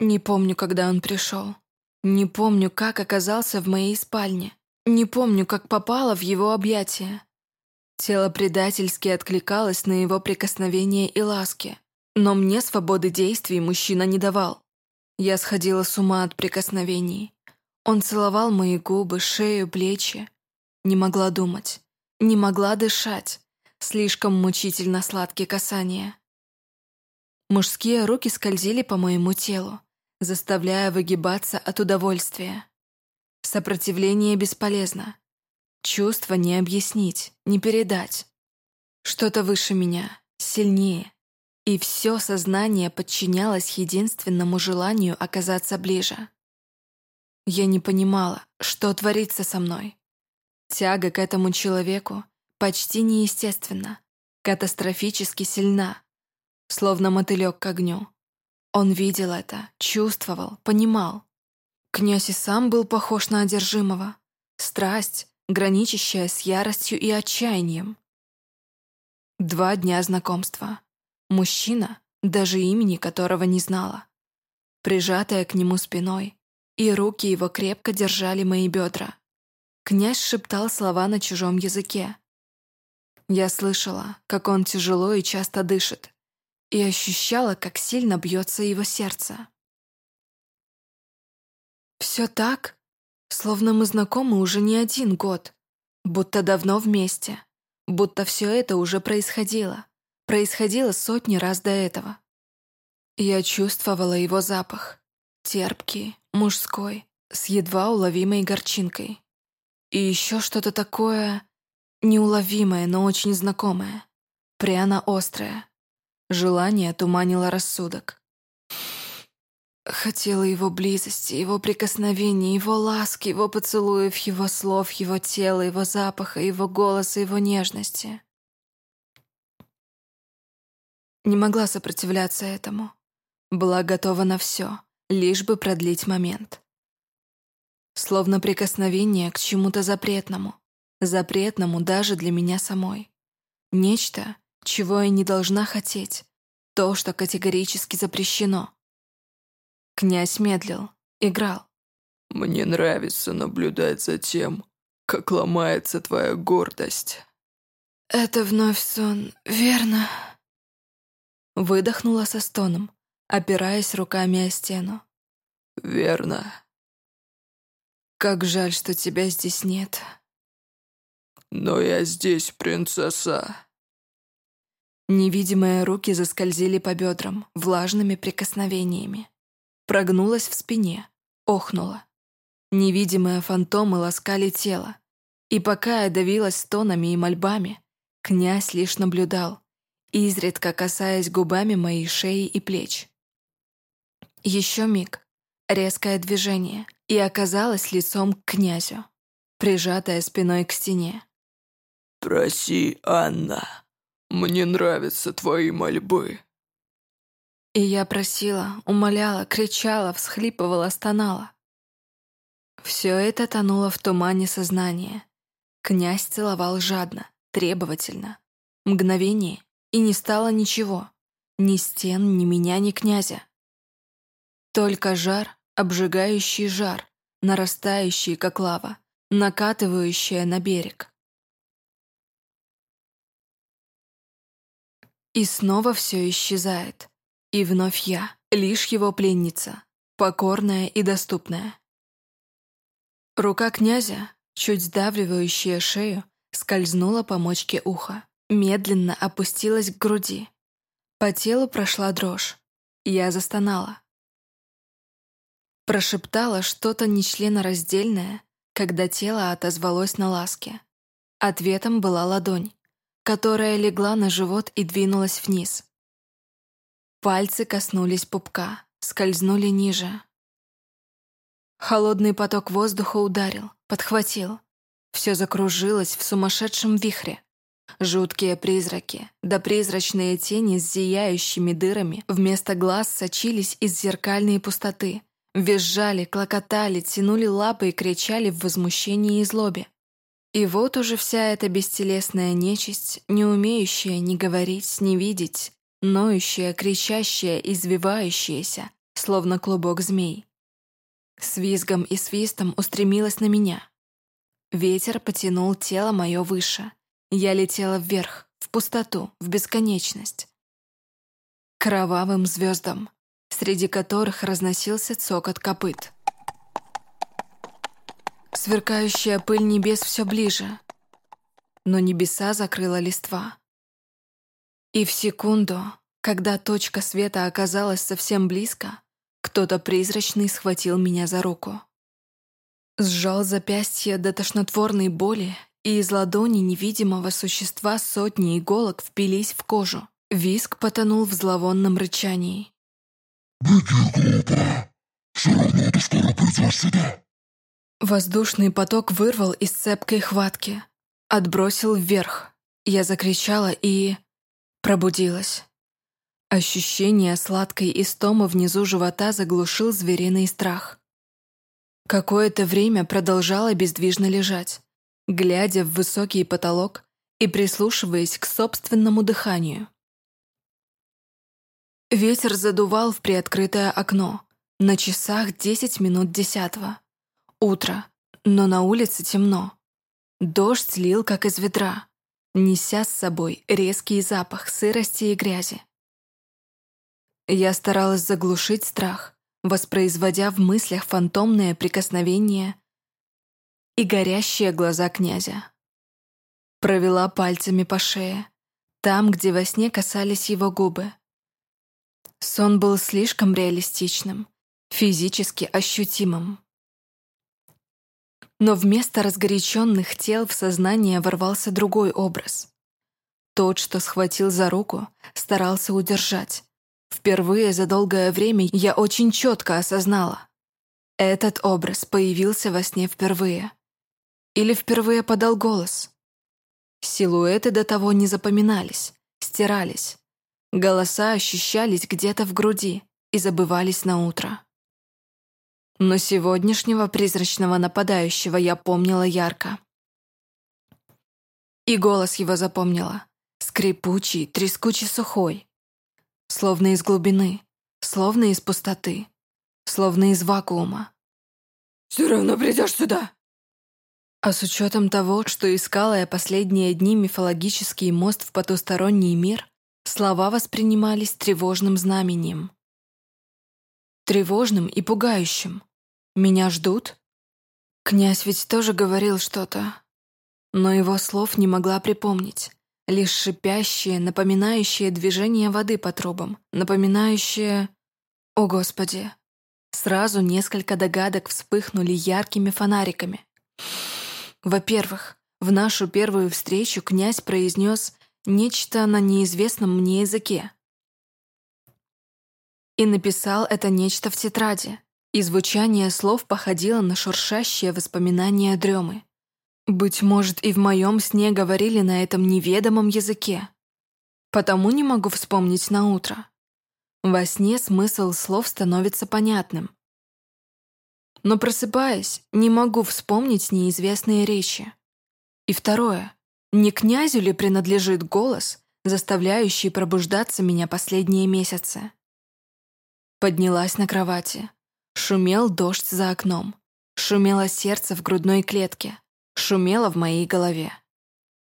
Не помню, когда он пришел. Не помню, как оказался в моей спальне. Не помню, как попала в его объятия. Тело предательски откликалось на его прикосновения и ласки. Но мне свободы действий мужчина не давал. Я сходила с ума от прикосновений. Он целовал мои губы, шею, плечи. Не могла думать. Не могла дышать. Слишком мучительно сладкие касания. Мужские руки скользили по моему телу, заставляя выгибаться от удовольствия. Сопротивление бесполезно. Чувство не объяснить, не передать. Что-то выше меня, сильнее. И все сознание подчинялось единственному желанию оказаться ближе. Я не понимала, что творится со мной. Тяга к этому человеку почти неестественна, катастрофически сильна, словно мотылек к огню. Он видел это, чувствовал, понимал. Князь и сам был похож на одержимого. Страсть, граничащая с яростью и отчаянием. Два дня знакомства. Мужчина, даже имени которого не знала. Прижатая к нему спиной, и руки его крепко держали мои бедра. Князь шептал слова на чужом языке. Я слышала, как он тяжело и часто дышит, и ощущала, как сильно бьется его сердце. Все так, словно мы знакомы уже не один год, будто давно вместе, будто все это уже происходило, происходило сотни раз до этого. Я чувствовала его запах, терпкий, мужской, с едва уловимой горчинкой. И еще что-то такое неуловимое, но очень знакомое, пряно-острое. Желание туманило рассудок. Хотела его близости, его прикосновений, его ласки, его поцелуев, его слов, его тела, его запаха, его голоса, его нежности. Не могла сопротивляться этому. Была готова на все, лишь бы продлить момент. Словно прикосновение к чему-то запретному. Запретному даже для меня самой. Нечто, чего я не должна хотеть. То, что категорически запрещено. Князь медлил, играл. «Мне нравится наблюдать за тем, как ломается твоя гордость». «Это вновь сон, верно?» Выдохнула со стоном, опираясь руками о стену. «Верно». «Как жаль, что тебя здесь нет». «Но я здесь, принцесса». Невидимые руки заскользили по бедрам влажными прикосновениями. Прогнулась в спине, охнула. Невидимые фантомы ласкали тело. И пока я давилась стонами и мольбами, князь лишь наблюдал, изредка касаясь губами моей шеи и плеч. Еще миг, резкое движение, и оказалась лицом к князю, прижатая спиной к стене. «Проси, Анна, мне нравятся твои мольбы». И я просила, умоляла, кричала, всхлипывала, стонала. Все это тонуло в тумане сознания. Князь целовал жадно, требовательно. Мгновение, и не стало ничего. Ни стен, ни меня, ни князя. Только жар, обжигающий жар, нарастающий, как лава, накатывающая на берег. И снова все исчезает. И вновь я, лишь его пленница, покорная и доступная. Рука князя, чуть сдавливающая шею, скользнула по мочке уха, медленно опустилась к груди. По телу прошла дрожь. Я застонала. Прошептала что-то нечленораздельное, когда тело отозвалось на ласке. Ответом была ладонь, которая легла на живот и двинулась вниз. Пальцы коснулись пупка, скользнули ниже. Холодный поток воздуха ударил, подхватил. Все закружилось в сумасшедшем вихре. Жуткие призраки, да призрачные тени с зияющими дырами вместо глаз сочились из зеркальной пустоты. Визжали, клокотали, тянули лапы и кричали в возмущении и злобе. И вот уже вся эта бестелесная нечисть, не умеющая ни говорить, ни видеть, ноющая, кричащая, извивающаяся, словно клубок змей. С визгом и свистом устремилась на меня. Ветер потянул тело мое выше. Я летела вверх, в пустоту, в бесконечность. Кровавым звездам, среди которых разносился цокот копыт. Сверкающая пыль небес все ближе, но небеса закрыла листва. И в секунду, когда точка света оказалась совсем близко, кто-то призрачный схватил меня за руку. Сжал запястье до тошнотворной боли, и из ладони невидимого существа сотни иголок впились в кожу. Виск потонул в зловонном рычании. «Беги, глупая! Все равно ты скоро придешь сюда!» Воздушный поток вырвал из цепкой хватки, отбросил вверх. Я закричала и... пробудилась. Ощущение сладкой истомы внизу живота заглушил звериный страх. Какое-то время продолжала бездвижно лежать, глядя в высокий потолок и прислушиваясь к собственному дыханию. Ветер задувал в приоткрытое окно. На часах десять минут десятого. Утро, но на улице темно. Дождь лил, как из ведра, неся с собой резкий запах сырости и грязи. Я старалась заглушить страх, воспроизводя в мыслях фантомное прикосновение и горящие глаза князя. Провела пальцами по шее, там, где во сне касались его губы. Сон был слишком реалистичным, физически ощутимым. Но вместо разгоряченных тел в сознание ворвался другой образ. Тот, что схватил за руку, старался удержать, Впервые за долгое время я очень четко осознала. Этот образ появился во сне впервые. Или впервые подал голос. Силуэты до того не запоминались, стирались. Голоса ощущались где-то в груди и забывались на утро. Но сегодняшнего призрачного нападающего я помнила ярко. И голос его запомнила. Скрипучий, трескучий сухой словно из глубины, словно из пустоты, словно из вакуума. «Все равно придешь сюда!» А с учетом того, что искала я последние дни мифологический мост в потусторонний мир, слова воспринимались тревожным знамением. Тревожным и пугающим. Меня ждут? Князь ведь тоже говорил что-то, но его слов не могла припомнить. Лишь шипящие, напоминающие движение воды по трубам, напоминающие... О, Господи! Сразу несколько догадок вспыхнули яркими фонариками. Во-первых, в нашу первую встречу князь произнес нечто на неизвестном мне языке. И написал это нечто в тетради, и звучание слов походило на шуршащее воспоминание дремы. Быть может, и в моем сне говорили на этом неведомом языке. Потому не могу вспомнить на утро. Во сне смысл слов становится понятным. Но просыпаясь, не могу вспомнить неизвестные речи. И второе. Не князю ли принадлежит голос, заставляющий пробуждаться меня последние месяцы? Поднялась на кровати. Шумел дождь за окном. Шумело сердце в грудной клетке шумело в моей голове.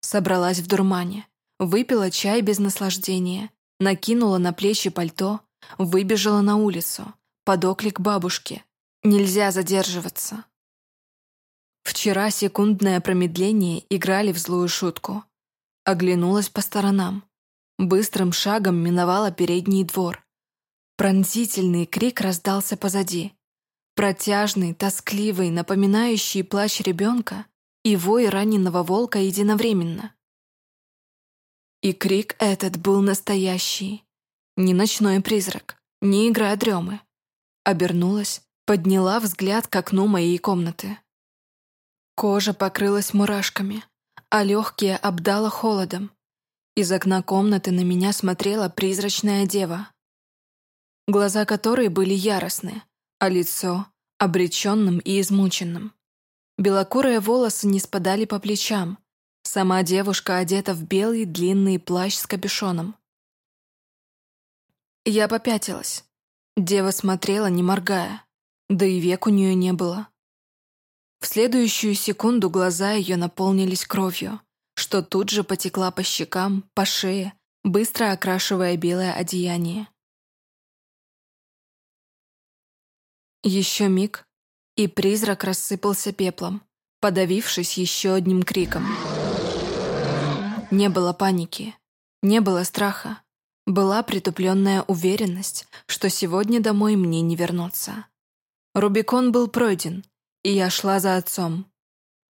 Собралась в дурмане, выпила чай без наслаждения, накинула на плечи пальто, выбежала на улицу, под оклик бабушки. Нельзя задерживаться. Вчера секундное промедление играли в злую шутку. Оглянулась по сторонам. Быстрым шагом миновала передний двор. Пронзительный крик раздался позади. Протяжный, тоскливый, напоминающий плач ребенка, и вой раненого волка единовременно. И крик этот был настоящий. Не ночной призрак, не игра дремы. Обернулась, подняла взгляд к окну моей комнаты. Кожа покрылась мурашками, а легкие обдала холодом. Из окна комнаты на меня смотрела призрачная дева, глаза которой были яростны, а лицо — обреченным и измученным. Белокурые волосы не спадали по плечам. Сама девушка одета в белый длинный плащ с капюшоном. Я попятилась. Дева смотрела, не моргая, да и век у нее не было. В следующую секунду глаза ее наполнились кровью, что тут же потекла по щекам, по шее, быстро окрашивая белое одеяние. Еще миг, и призрак рассыпался пеплом, подавившись еще одним криком. Не было паники, не было страха, была притупленная уверенность, что сегодня домой мне не вернуться. Рубикон был пройден, и я шла за отцом,